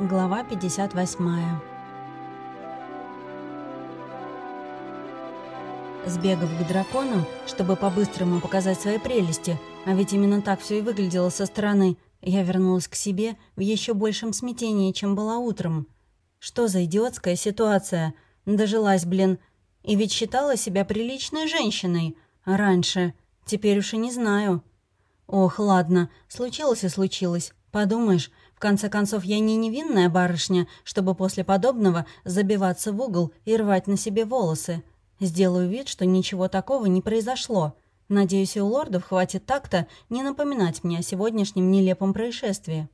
Глава 58 Сбегав к драконам, чтобы по-быстрому показать свои прелести, а ведь именно так все и выглядело со стороны, я вернулась к себе в еще большем смятении, чем была утром. Что за идиотская ситуация? Дожилась, блин. И ведь считала себя приличной женщиной. Раньше. Теперь уж и не знаю. Ох, ладно, случилось и случилось. Подумаешь, в конце концов, я не невинная барышня, чтобы после подобного забиваться в угол и рвать на себе волосы. Сделаю вид, что ничего такого не произошло. Надеюсь, и у лордов хватит так-то не напоминать мне о сегодняшнем нелепом происшествии.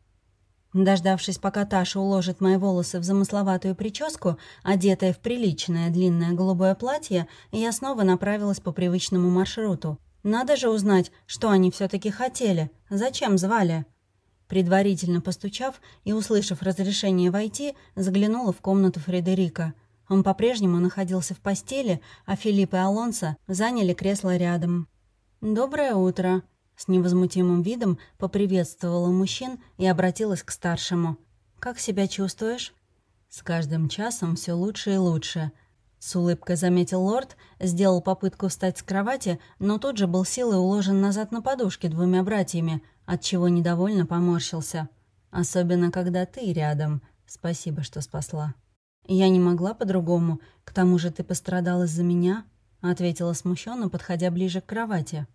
Дождавшись, пока Таша уложит мои волосы в замысловатую прическу, одетая в приличное длинное голубое платье, я снова направилась по привычному маршруту. Надо же узнать, что они все таки хотели, зачем звали. Предварительно постучав и услышав разрешение войти, заглянула в комнату Фредерика. Он по-прежнему находился в постели, а Филипп и Алонсо заняли кресло рядом. «Доброе утро», — с невозмутимым видом поприветствовала мужчин и обратилась к старшему. «Как себя чувствуешь?» «С каждым часом все лучше и лучше», — с улыбкой заметил лорд, сделал попытку встать с кровати, но тут же был силой уложен назад на подушке двумя братьями — отчего недовольно поморщился. «Особенно, когда ты рядом. Спасибо, что спасла». «Я не могла по-другому. К тому же ты пострадал из-за меня», — ответила смущенно, подходя ближе к кровати.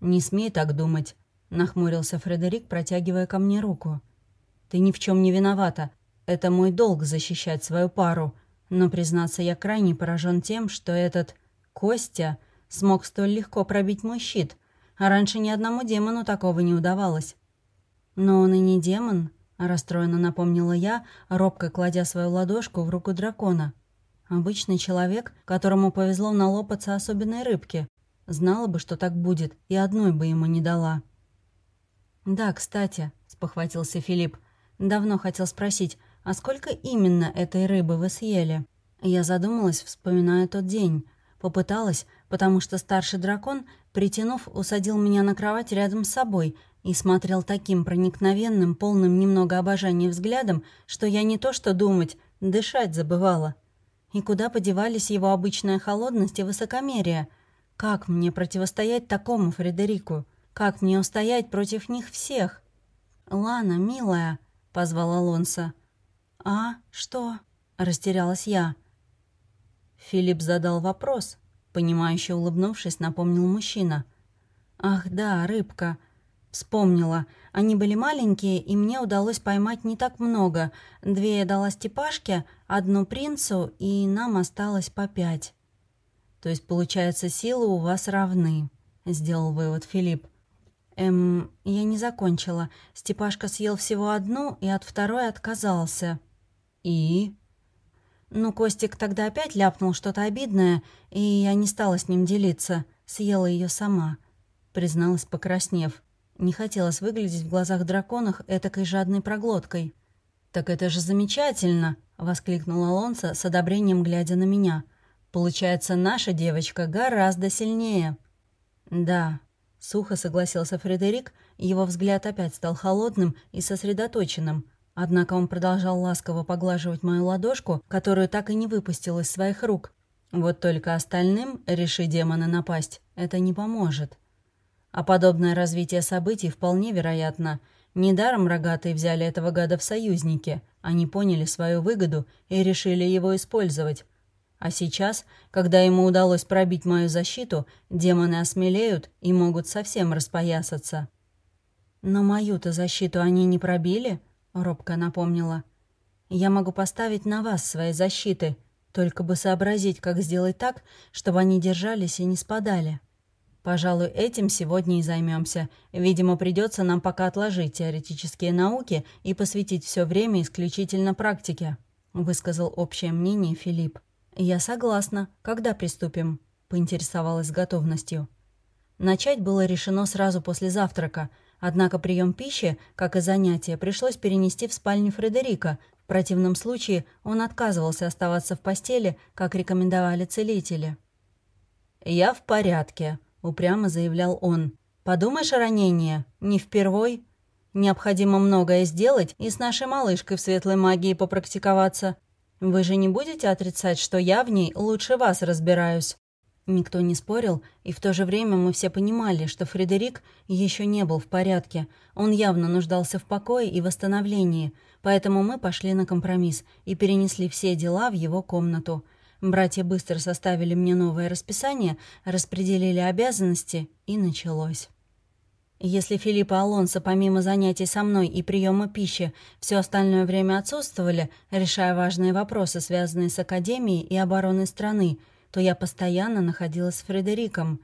«Не смей так думать», — нахмурился Фредерик, протягивая ко мне руку. «Ты ни в чем не виновата. Это мой долг защищать свою пару. Но, признаться, я крайне поражен тем, что этот Костя смог столь легко пробить мой щит, а раньше ни одному демону такого не удавалось. «Но он и не демон», — расстроенно напомнила я, робко кладя свою ладошку в руку дракона. «Обычный человек, которому повезло налопаться особенной рыбки. Знала бы, что так будет, и одной бы ему не дала». «Да, кстати», — спохватился Филипп, — «давно хотел спросить, а сколько именно этой рыбы вы съели?» Я задумалась, вспоминая тот день. Попыталась, потому что старший дракон Притянув, усадил меня на кровать рядом с собой и смотрел таким проникновенным, полным немного обожания взглядом, что я не то что думать, дышать забывала. И куда подевались его обычная холодность и высокомерие? Как мне противостоять такому Фредерику? Как мне устоять против них всех? «Лана, милая», — позвал Алонсо. «А, что?» — растерялась я. Филипп задал вопрос, Понимающе улыбнувшись, напомнил мужчина. «Ах да, рыбка. Вспомнила. Они были маленькие, и мне удалось поймать не так много. Две я дала Степашке, одну принцу, и нам осталось по пять». «То есть, получается, силы у вас равны», — сделал вывод Филипп. «Эм, я не закончила. Степашка съел всего одну и от второй отказался». «И?» Ну, Костик тогда опять ляпнул что-то обидное, и я не стала с ним делиться. Съела ее сама. Призналась, покраснев. Не хотелось выглядеть в глазах драконах этакой жадной проглоткой. «Так это же замечательно!» — воскликнул Алонсо с одобрением, глядя на меня. «Получается, наша девочка гораздо сильнее». «Да», — сухо согласился Фредерик, его взгляд опять стал холодным и сосредоточенным — Однако он продолжал ласково поглаживать мою ладошку, которую так и не выпустил из своих рук. Вот только остальным, реши демона напасть, это не поможет. А подобное развитие событий вполне вероятно. Недаром рогатые взяли этого гада в союзники. Они поняли свою выгоду и решили его использовать. А сейчас, когда ему удалось пробить мою защиту, демоны осмелеют и могут совсем распоясаться. Но мою-то защиту они не пробили —— робко напомнила. «Я могу поставить на вас свои защиты, только бы сообразить, как сделать так, чтобы они держались и не спадали. Пожалуй, этим сегодня и займемся. Видимо, придется нам пока отложить теоретические науки и посвятить все время исключительно практике», — высказал общее мнение Филипп. «Я согласна. Когда приступим?» — поинтересовалась готовностью. Начать было решено сразу после завтрака — Однако прием пищи, как и занятия, пришлось перенести в спальню Фредерика. В противном случае он отказывался оставаться в постели, как рекомендовали целители. «Я в порядке», — упрямо заявлял он. «Подумаешь о ранении? Не впервой?» Необходимо многое сделать и с нашей малышкой в светлой магии попрактиковаться. Вы же не будете отрицать, что я в ней лучше вас разбираюсь?» Никто не спорил, и в то же время мы все понимали, что Фредерик еще не был в порядке. Он явно нуждался в покое и восстановлении, поэтому мы пошли на компромисс и перенесли все дела в его комнату. Братья быстро составили мне новое расписание, распределили обязанности, и началось. Если Филипп Алонсо помимо занятий со мной и приема пищи все остальное время отсутствовали, решая важные вопросы, связанные с Академией и обороной страны, то я постоянно находилась с Фредериком.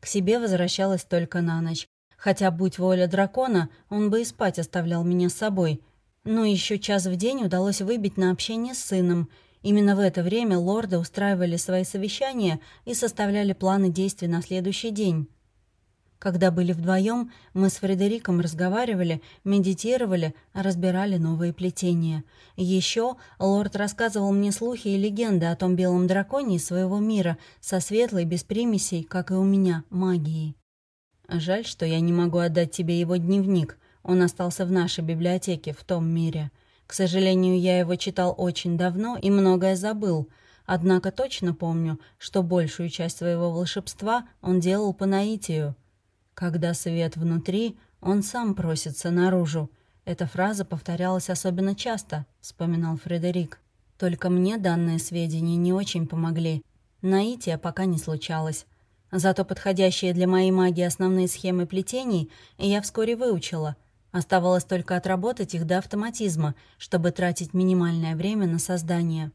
К себе возвращалась только на ночь. Хотя, будь воля дракона, он бы и спать оставлял меня с собой. Но еще час в день удалось выбить на общение с сыном. Именно в это время лорды устраивали свои совещания и составляли планы действий на следующий день. Когда были вдвоем, мы с Фредериком разговаривали, медитировали, разбирали новые плетения. Еще лорд рассказывал мне слухи и легенды о том белом драконе из своего мира, со светлой, без примесей, как и у меня, магией. Жаль, что я не могу отдать тебе его дневник. Он остался в нашей библиотеке, в том мире. К сожалению, я его читал очень давно и многое забыл. Однако точно помню, что большую часть своего волшебства он делал по наитию. Когда свет внутри, он сам просится наружу. Эта фраза повторялась особенно часто, вспоминал Фредерик. Только мне данные сведения не очень помогли. Наития пока не случалось. Зато подходящие для моей магии основные схемы плетений я вскоре выучила. Оставалось только отработать их до автоматизма, чтобы тратить минимальное время на создание.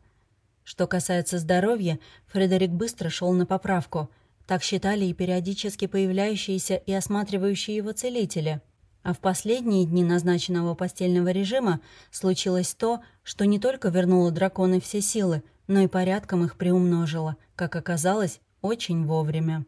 Что касается здоровья, Фредерик быстро шел на поправку — так считали и периодически появляющиеся и осматривающие его целители. А в последние дни назначенного постельного режима случилось то, что не только вернуло драконы все силы, но и порядком их приумножило, как оказалось, очень вовремя.